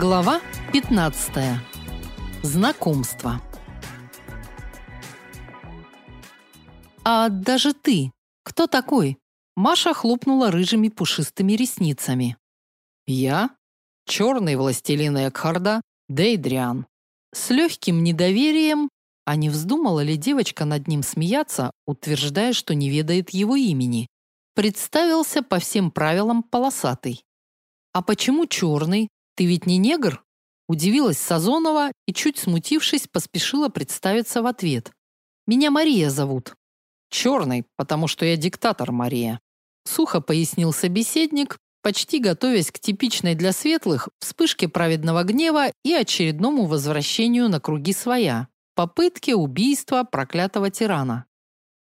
Глава 15. Знакомство. А даже ты, кто такой? Маша хлопнула рыжими пушистыми ресницами. Я черный властелин Экхарда, Дейдриан. С легким недоверием, а не вздумала ли девочка над ним смеяться, утверждая, что не ведает его имени, представился по всем правилам полосатый. А почему черный? Ты ведь не негр? Удивилась Сазонова и чуть смутившись, поспешила представиться в ответ. Меня Мария зовут. Черный, потому что я диктатор, Мария. Сухо пояснил собеседник, почти готовясь к типичной для светлых вспышке праведного гнева и очередному возвращению на круги своя, попытке убийства проклятого тирана.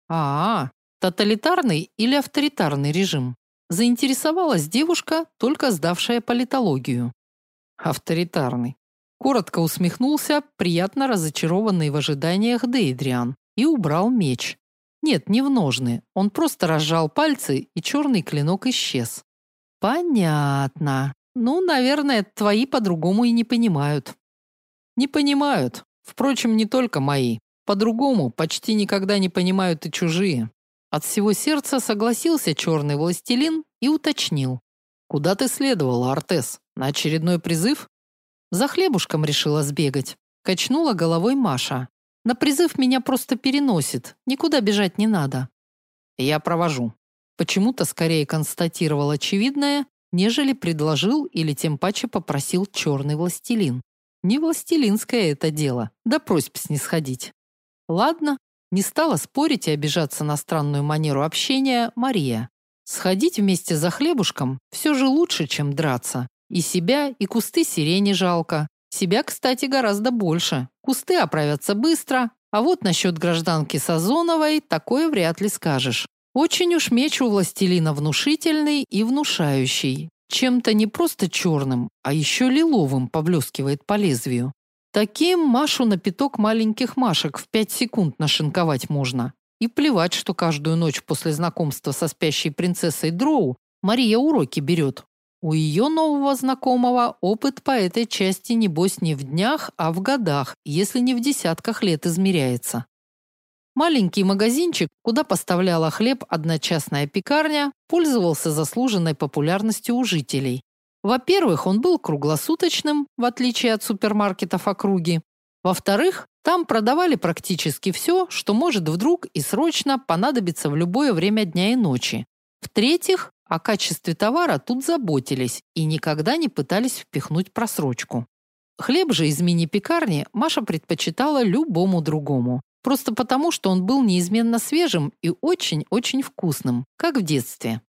А, -а, -а тоталитарный или авторитарный режим? Заинтересовалась девушка, только сдавшая политологию. Авторитарный. Коротко усмехнулся, приятно разочарованный в ожиданиях Дейдриан, и убрал меч. Нет, не в ножны. Он просто разжал пальцы, и черный клинок исчез. Понятно. Ну, наверное, твои по-другому и не понимают. Не понимают. Впрочем, не только мои. По-другому почти никогда не понимают и чужие. От всего сердца согласился черный властелин и уточнил: "Куда ты следовала, Артес? На очередной призыв?" "За хлебушком решила сбегать", качнула головой Маша. "На призыв меня просто переносит. Никуда бежать не надо". "Я провожу". Почему-то скорее констатировал очевидное, нежели предложил или тем паче попросил черный властелин. Не властелинское это дело, да просьб снисходить. Ладно, не стала спорить и обижаться на странную манеру общения Мария. Сходить вместе за хлебушком все же лучше, чем драться. И себя, и кусты сирени жалко. Себя, кстати, гораздо больше. Кусты оправятся быстро, а вот насчет гражданки Сазоновой такое вряд ли скажешь. Очень уж меч у властелина внушительный и внушающий. Чем-то не просто черным, а еще лиловым поблескивает по лезвию. Таким Машу на пяток маленьких Машек в пять секунд нашинковать можно. И плевать, что каждую ночь после знакомства со спящей принцессой Дроу Мария уроки берет. У ее нового знакомого опыт по этой части небось не в днях, а в годах, если не в десятках лет измеряется. Маленький магазинчик, куда поставляла хлеб одна частная пекарня, пользовался заслуженной популярностью у жителей. Во-первых, он был круглосуточным, в отличие от супермаркетов округи. Во-вторых, там продавали практически все, что может вдруг и срочно понадобиться в любое время дня и ночи. В-третьих, о качестве товара тут заботились и никогда не пытались впихнуть просрочку. Хлеб же из мини-пекарни Маша предпочитала любому другому, просто потому, что он был неизменно свежим и очень-очень вкусным, как в детстве.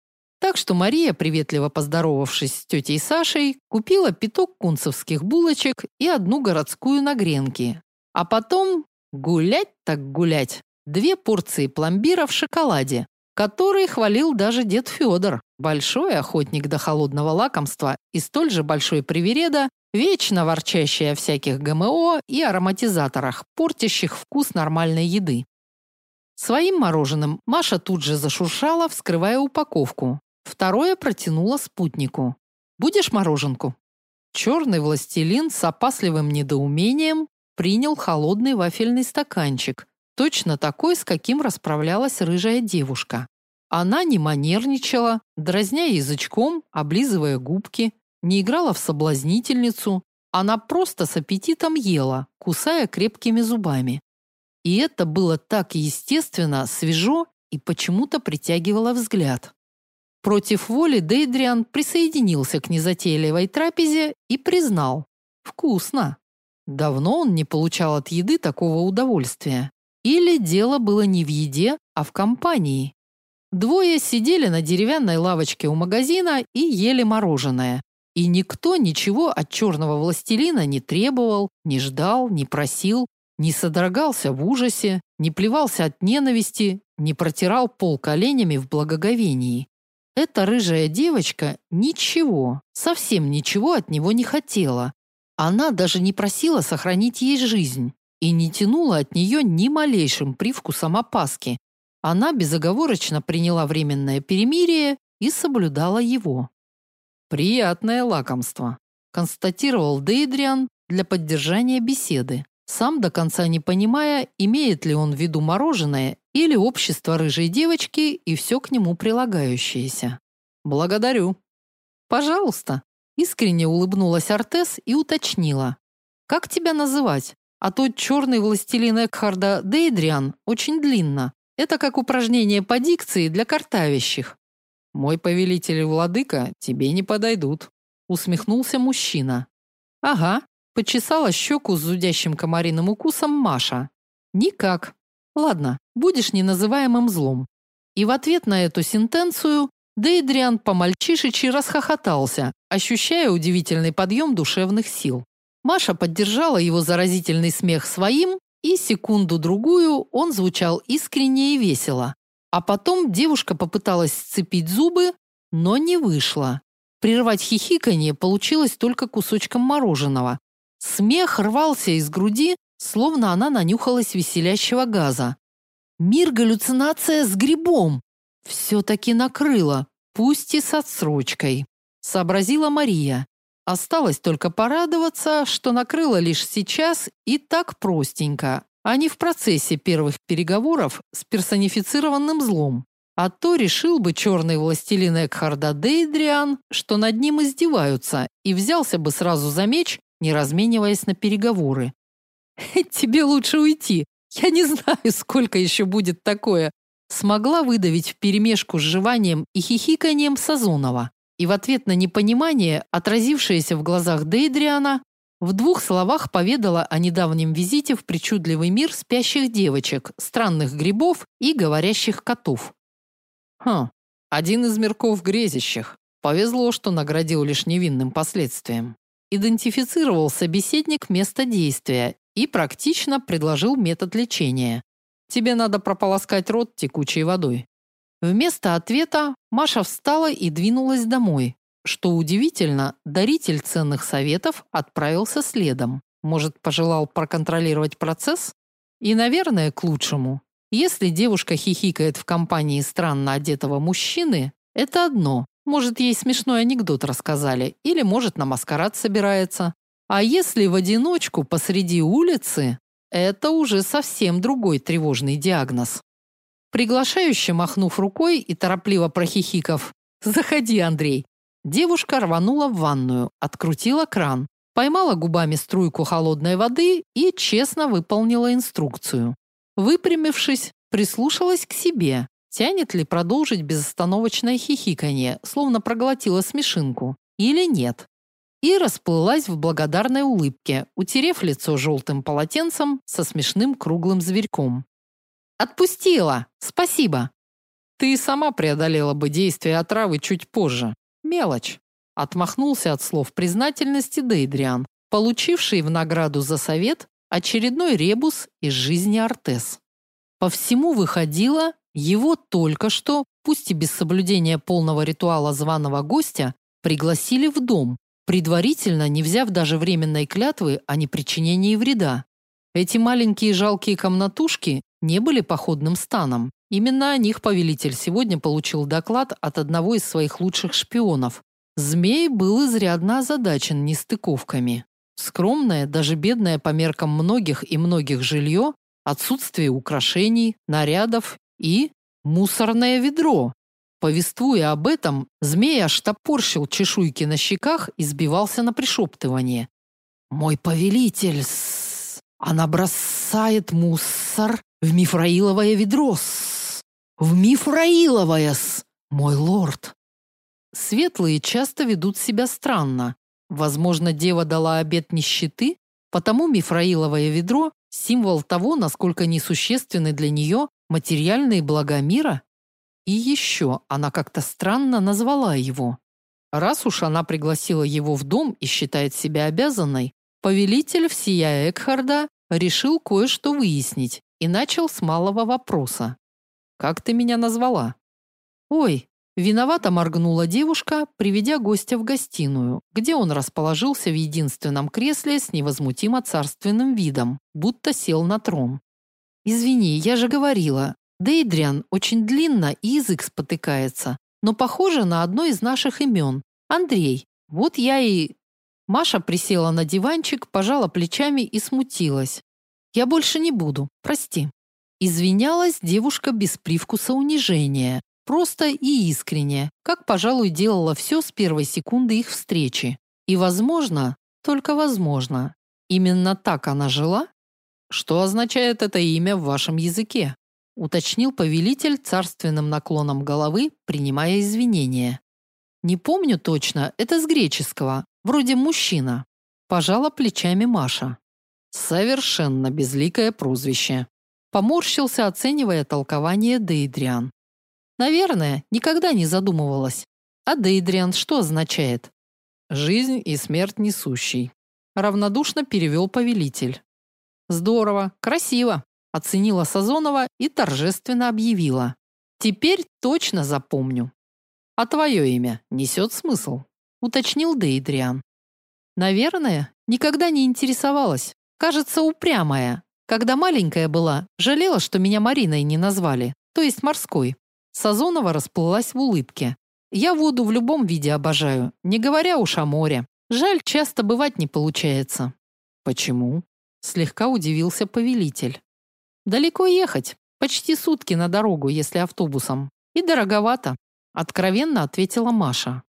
Так что Мария, приветливо поздоровавшись с тетей Сашей, купила пяток кунцевских булочек и одну городскую на гренки. А потом гулять так гулять. Две порции пломбира в шоколаде, который хвалил даже дед Федор, большой охотник до холодного лакомства и столь же большой привереда, вечно ворчащий о всяких ГМО и ароматизаторах, портящих вкус нормальной еды. Своим мороженым Маша тут же зашуршала, вскрывая упаковку, Второе протянула спутнику. Будешь мороженку? Черный властелин с опасливым недоумением принял холодный вафельный стаканчик, точно такой, с каким расправлялась рыжая девушка. Она не манерничала, дразня язычком, облизывая губки, не играла в соблазнительницу, она просто с аппетитом ела, кусая крепкими зубами. И это было так естественно, свежо и почему-то притягивало взгляд. Против воли Дейдриан присоединился к незатейливой трапезе и признал: вкусно. Давно он не получал от еды такого удовольствия. Или дело было не в еде, а в компании. Двое сидели на деревянной лавочке у магазина и ели мороженое. И никто ничего от черного властелина не требовал, не ждал, не просил, не содрогался в ужасе, не плевался от ненависти, не протирал пол коленями в благоговении. Эта рыжая девочка ничего, совсем ничего от него не хотела. Она даже не просила сохранить ей жизнь и не тянула от нее ни малейшим привкусом опаски. Она безоговорочно приняла временное перемирие и соблюдала его. Приятное лакомство. констатировал Дейдриан для поддержания беседы, сам до конца не понимая, имеет ли он в виду мороженое или общество рыжей девочки и все к нему прилагающееся. Благодарю. Пожалуйста, искренне улыбнулась Артес и уточнила: Как тебя называть? А то черный властелин Экхарда Дейдриан очень длинно. Это как упражнение по дикции для картавящих. Мой повелитель и владыка тебе не подойдут, усмехнулся мужчина. Ага, почесала щеку с зудящим комариным укусом Маша. Никак. Ладно, будешь неназываемым злом. И в ответ на эту сентенцию Дейдриан по-мальчишечи расхохотался, ощущая удивительный подъем душевных сил. Маша поддержала его заразительный смех своим, и секунду-другую он звучал искренне и весело. А потом девушка попыталась сцепить зубы, но не вышло. Прервать хихиканье получилось только кусочком мороженого. Смех рвался из груди, словно она нанюхалась веселящего газа. Мир галлюцинация с грибом. все таки накрыло, пусть и с отсрочкой, сообразила Мария. Осталось только порадоваться, что накрыло лишь сейчас и так простенько, а не в процессе первых переговоров с персонифицированным злом. А то решил бы черный властелин Экхарда Дейдриан, что над ним издеваются, и взялся бы сразу за меч, не размениваясь на переговоры. Тебе лучше уйти. Я не знаю, сколько еще будет такое. Смогла выдавить вперемешку с жеванием и хихиканием Сазонова и в ответ на непонимание, отразившееся в глазах Дейдриана, в двух словах поведала о недавнем визите в причудливый мир спящих девочек, странных грибов и говорящих котов. Хм, один из мирков грезящих. Повезло, что наградил лишь невинным последствием. Идентифицировал собеседник место действия и практично предложил метод лечения. Тебе надо прополоскать рот текучей водой. Вместо ответа Маша встала и двинулась домой. Что удивительно, даритель ценных советов отправился следом. Может, пожелал проконтролировать процесс? И, наверное, к лучшему. Если девушка хихикает в компании странно одетого мужчины, это одно. Может, ей смешной анекдот рассказали, или, может, на маскарад собирается. А если в одиночку посреди улицы, это уже совсем другой тревожный диагноз. Приглашающе махнув рукой и торопливо прохихиков: "Заходи, Андрей". Девушка рванула в ванную, открутила кран, поймала губами струйку холодной воды и честно выполнила инструкцию. Выпрямившись, прислушалась к себе. Тянет ли продолжить безостановочное хихиканье, словно проглотила смешинку, или нет? И расплылась в благодарной улыбке, утерев лицо желтым полотенцем со смешным круглым зверьком. Отпустила. Спасибо. Ты сама преодолела бы действие отравы чуть позже. Мелочь. Отмахнулся от слов признательности Дейдриан, получивший в награду за совет очередной ребус из жизни Артес. По всему выходило, его только что, пусть и без соблюдения полного ритуала званого гостя, пригласили в дом, предварительно не взяв даже временной клятвы о непричинении вреда. Эти маленькие жалкие комнатушки не были походным станом. Именно о них повелитель сегодня получил доклад от одного из своих лучших шпионов. Змей был изрядно озадачен нестыковками. Скромное, даже бедное по меркам многих и многих жилье, отсутствие украшений, нарядов и мусорное ведро. Повествуя об этом, змей аж чешуйки на щеках и сбивался на пришептывание. «Мой повелитель, она бросает мусор в мифраиловое ведро -с. В мифраиловое -с, мой лорд. Светлые часто ведут себя странно. Возможно, дева дала обет нищеты, потому мифраиловое ведро символ того, насколько несущественны для нее материальные блага мира. И еще она как-то странно назвала его. Раз уж она пригласила его в дом и считает себя обязанной, повелитель всея Экхарда решил кое-что выяснить и начал с малого вопроса. Как ты меня назвала? Ой, виновато моргнула девушка, приведя гостя в гостиную, где он расположился в единственном кресле с невозмутимо царственным видом, будто сел на трон. Извини, я же говорила, Дейдриан очень длинно и язык спотыкается, но похоже на одно из наших имен. Андрей. Вот я и Маша присела на диванчик, пожала плечами и смутилась. Я больше не буду. Прости. Извинялась девушка без привкуса унижения, просто и искренне, как, пожалуй, делала все с первой секунды их встречи. И, возможно, только возможно, именно так она жила? Что означает это имя в вашем языке? Уточнил повелитель царственным наклоном головы, принимая извинения. Не помню точно, это с греческого, вроде мужчина. Пожала плечами Маша. Совершенно безликое прозвище. Поморщился, оценивая толкование Дейдриан. Наверное, никогда не задумывалась. А Дейдриан что означает? Жизнь и смерть несущий. Равнодушно перевел повелитель. Здорово, красиво, оценила Сазонова и торжественно объявила: "Теперь точно запомню. А твое имя несет смысл?" уточнил Дейдриан. Наверное, никогда не интересовалась. Кажется, упрямая. Когда маленькая была, жалела, что меня Мариной не назвали, то есть морской. Сазонова расплылась в улыбке. Я воду в любом виде обожаю, не говоря уж о море. Жаль, часто бывать не получается. Почему? слегка удивился повелитель. Далеко ехать, почти сутки на дорогу, если автобусом. И дороговато, откровенно ответила Маша.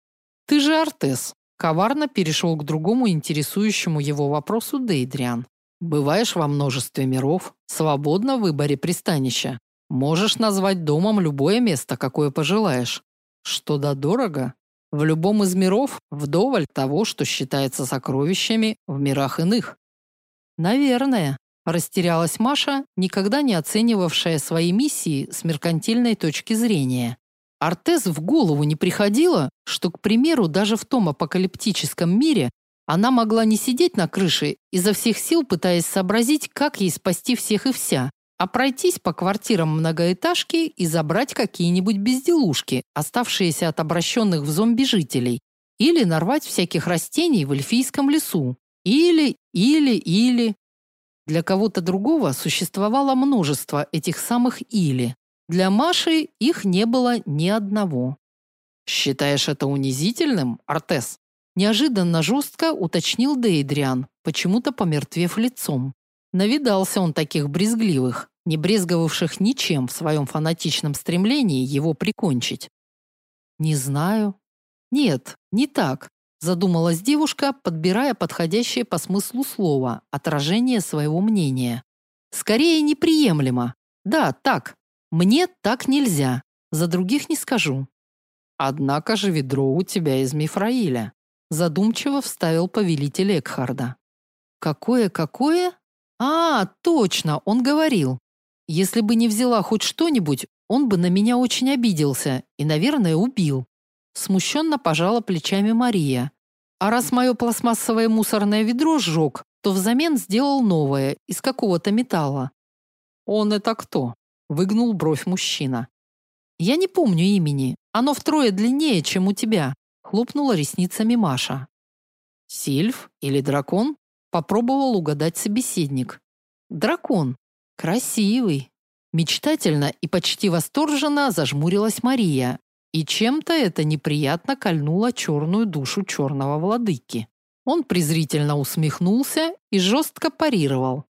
Ты же Артес. Коварно перешел к другому интересующему его вопросу Дейдриан. Бываешь во множестве миров, свободно в выборе пристанища. Можешь назвать домом любое место, какое пожелаешь. Что да дорого, в любом из миров вдоволь того, что считается сокровищами в мирах иных. Наверное, растерялась Маша, никогда не оценивавшая свои миссии с меркантильной точки зрения. Артез в голову не приходило, что, к примеру, даже в том апокалиптическом мире она могла не сидеть на крыше, изо всех сил пытаясь сообразить, как ей спасти всех и вся, а пройтись по квартирам многоэтажки и забрать какие-нибудь безделушки, оставшиеся от обращенных в зомби жителей, или нарвать всяких растений в эльфийском лесу, или, или, или. Для кого-то другого существовало множество этих самых или. Для Маши их не было ни одного. Считаешь это унизительным, Артес? Неожиданно жестко уточнил Дейдриан, почему-то помертвев лицом. Навидался он таких брезгливых, не брезговавших ничем в своем фанатичном стремлении его прикончить. Не знаю. Нет, не так задумалась девушка, подбирая подходящее по смыслу слово, отражение своего мнения. Скорее неприемлемо. Да, так. Мне так нельзя. За других не скажу. Однако же ведро у тебя из Мифраиля, задумчиво вставил повелитель Экхарда. Какое какое? А, точно, он говорил. Если бы не взяла хоть что-нибудь, он бы на меня очень обиделся и, наверное, убил. Смущенно пожала плечами Мария. А раз мое пластмассовое мусорное ведро сжег, то взамен сделал новое из какого-то металла. Он это кто? выгнул бровь мужчина. Я не помню имени. Оно втрое длиннее, чем у тебя, хлопнула ресницами Маша. Сильф или дракон? попробовал угадать собеседник. Дракон. Красивый. Мечтательно и почти восторженно зажмурилась Мария, и чем-то это неприятно кольнуло черную душу черного владыки. Он презрительно усмехнулся и жестко парировал.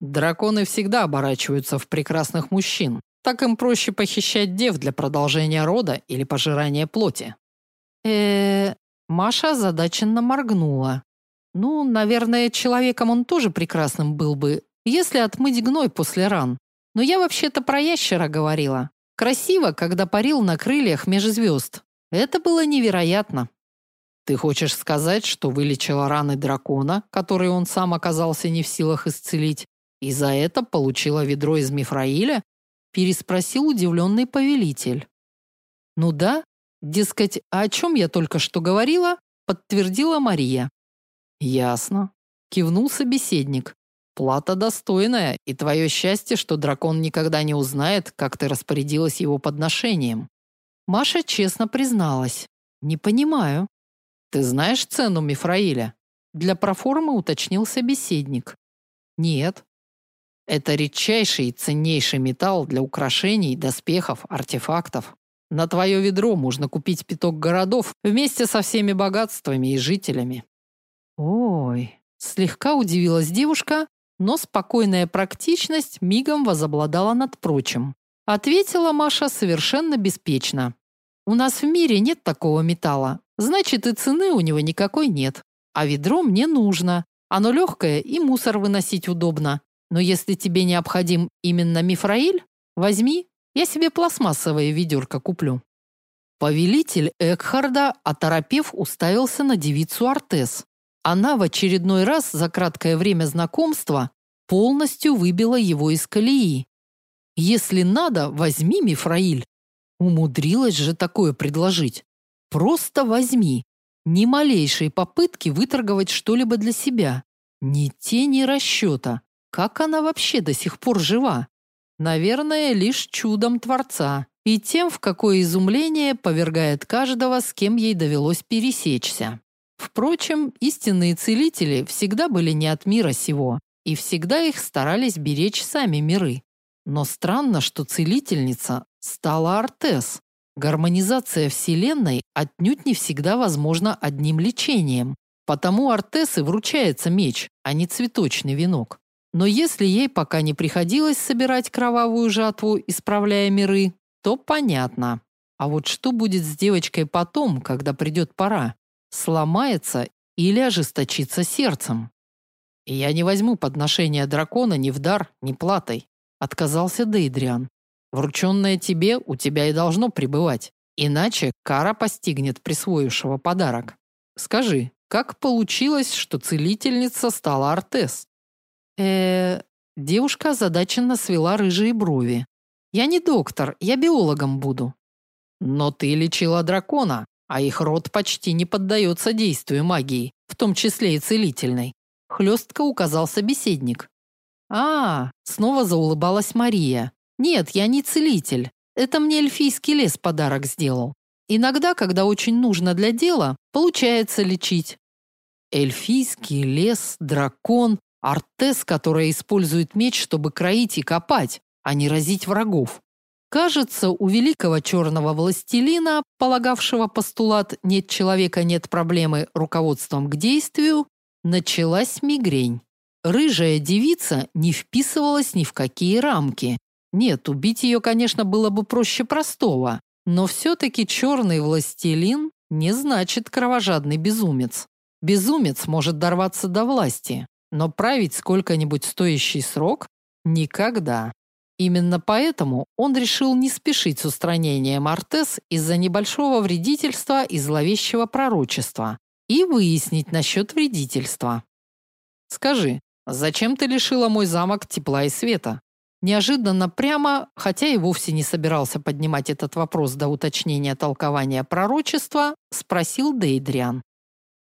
Драконы всегда оборачиваются в прекрасных мужчин. Так им проще похищать дев для продолжения рода или пожирания плоти. Э, -э Маша озадаченно моргнула. Ну, наверное, человеком он тоже прекрасным был бы, если отмыть гной после ран. Но я вообще-то про ящера говорила. Красиво, когда парил на крыльях меж звезд. Это было невероятно. Ты хочешь сказать, что вылечила раны дракона, которые он сам оказался не в силах исцелить, и за это получила ведро из Мифраиля? переспросил удивленный повелитель. Ну да, дескать, а о чем я только что говорила, подтвердила Мария. Ясно, кивнул собеседник. Плата достойная, и твое счастье, что дракон никогда не узнает, как ты распорядилась его подношением. Маша честно призналась: "Не понимаю. Ты знаешь цену Мифраиля?" Для проформы уточнил собеседник. "Нет. Это редчайший и ценнейший металл для украшений, доспехов, артефактов. На твое ведро можно купить пяток городов вместе со всеми богатствами и жителями. Ой, слегка удивилась девушка, но спокойная практичность мигом возобладала над прочим. Ответила Маша совершенно беспечно. У нас в мире нет такого металла, значит и цены у него никакой нет. А ведро мне нужно. Оно легкое и мусор выносить удобно. Но если тебе необходим именно мифраиль, возьми, я себе пластмассовое ведерко куплю. Повелитель Экхарда, оторопев, уставился на девицу Артес. Она в очередной раз за краткое время знакомства полностью выбила его из колеи. Если надо, возьми мифраиль. Умудрилась же такое предложить. Просто возьми. Ни малейшей попытки выторговать что-либо для себя. Ни тени расчета. Как она вообще до сих пор жива? Наверное, лишь чудом Творца. И тем, в какое изумление повергает каждого, с кем ей довелось пересечься. Впрочем, истинные целители всегда были не от мира сего, и всегда их старались беречь сами миры. Но странно, что целительница стала Артес. Гармонизация Вселенной отнюдь не всегда возможна одним лечением. Потому Артес и вручается меч, а не цветочный венок. Но если ей пока не приходилось собирать кровавую жатву, исправляя миры, то понятно. А вот что будет с девочкой потом, когда придет пора? Сломается или ожесточится сердцем? я не возьму подношения дракона ни в дар, ни платой отказался Дейдриан. Врученное тебе у тебя и должно пребывать, иначе кара постигнет присвоившего подарок. Скажи, как получилось, что целительница стала Артес? Э, девушка озадаченно свела рыжие брови. Я не доктор, я биологом буду. Но ты лечила дракона, а их род почти не поддается действию магии, в том числе и целительной. Хлестко указал собеседник. А, снова заулыбалась Мария. Нет, я не целитель. Это мне эльфийский лес подарок сделал. Иногда, когда очень нужно для дела, получается лечить. Эльфийский лес, дракон, артес, которая использует меч, чтобы кроить и копать, а не разить врагов. Кажется, у великого черного властелина, полагавшего постулат «нет человека, нет проблемы» руководством к действию, началась мигрень. Рыжая девица не вписывалась ни в какие рамки. Нет, убить ее, конечно, было бы проще простого, но все-таки черный властелин не значит кровожадный безумец. Безумец может дорваться до власти, но править сколько-нибудь стоящий срок – никогда. Именно поэтому он решил не спешить с устранением Артес из-за небольшого вредительства и зловещего пророчества и выяснить насчет вредительства. Скажи, Зачем ты лишила мой замок тепла и света? Неожиданно прямо, хотя и вовсе не собирался поднимать этот вопрос до уточнения толкования пророчества, спросил Дейдриан.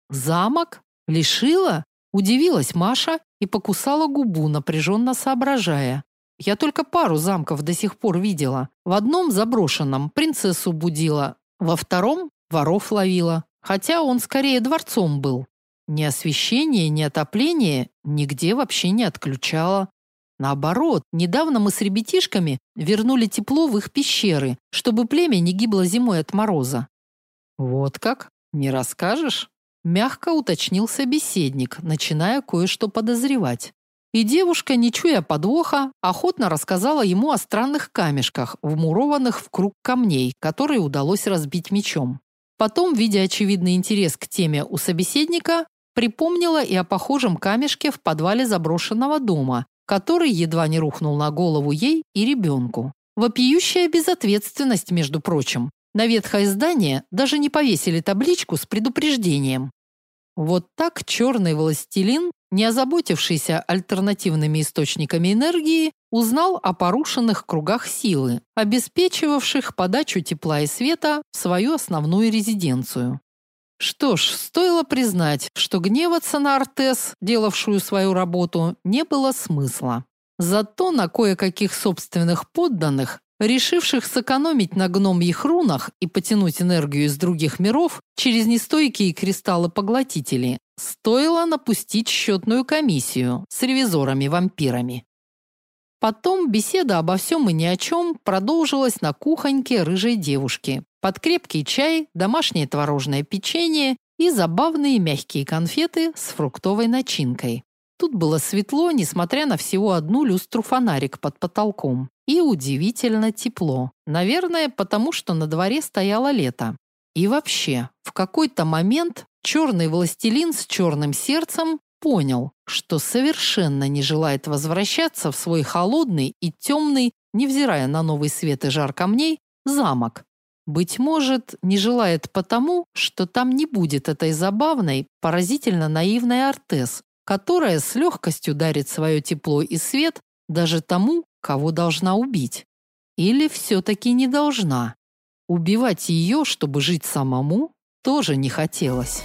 Замок? Лишила? Удивилась Маша и покусала губу, напряженно соображая. Я только пару замков до сих пор видела. В одном заброшенном принцессу будила, во втором воров ловила, хотя он скорее дворцом был. Ни освещение, ни отопление нигде вообще не отключало. Наоборот, недавно мы с ребятишками вернули тепло в их пещеры, чтобы племя не гибло зимой от мороза. Вот как? Не расскажешь? Мягко уточнил собеседник, начиная кое-что подозревать. И девушка, не чуя подвоха, охотно рассказала ему о странных камешках, вмурованных в круг камней, которые удалось разбить мечом. Потом, видя очевидный интерес к теме у собеседника, Припомнила и о похожем камешке в подвале заброшенного дома, который едва не рухнул на голову ей и ребенку. Вопиющая безответственность, между прочим. На ветхое здание даже не повесили табличку с предупреждением. Вот так черный властелин, не озаботившийся альтернативными источниками энергии, узнал о порушенных кругах силы, обеспечивавших подачу тепла и света в свою основную резиденцию. Что ж, стоило признать, что гневаться на Артес, делавшую свою работу, не было смысла. Зато на кое-каких собственных подданных, решивших сэкономить на гномьих рунах и потянуть энергию из других миров через нестойкие кристаллы-поглотители, стоило напустить счетную комиссию с ревизорами-вампирами. Потом беседа обо всем и ни о чем продолжилась на кухоньке рыжей девушки, под крепкий чай, домашнее творожное печенье и забавные мягкие конфеты с фруктовой начинкой. Тут было светло, несмотря на всего одну люстру-фонарик под потолком, и удивительно тепло. Наверное, потому что на дворе стояло лето. И вообще, в какой-то момент черный властелин с черным сердцем понял, что совершенно не желает возвращаться в свой холодный и темный, невзирая на новый свет и жар камней, замок. Быть может, не желает потому, что там не будет этой забавной, поразительно наивной Артес, которая с легкостью дарит свое тепло и свет даже тому, кого должна убить. Или все-таки не должна. Убивать ее, чтобы жить самому, тоже не хотелось.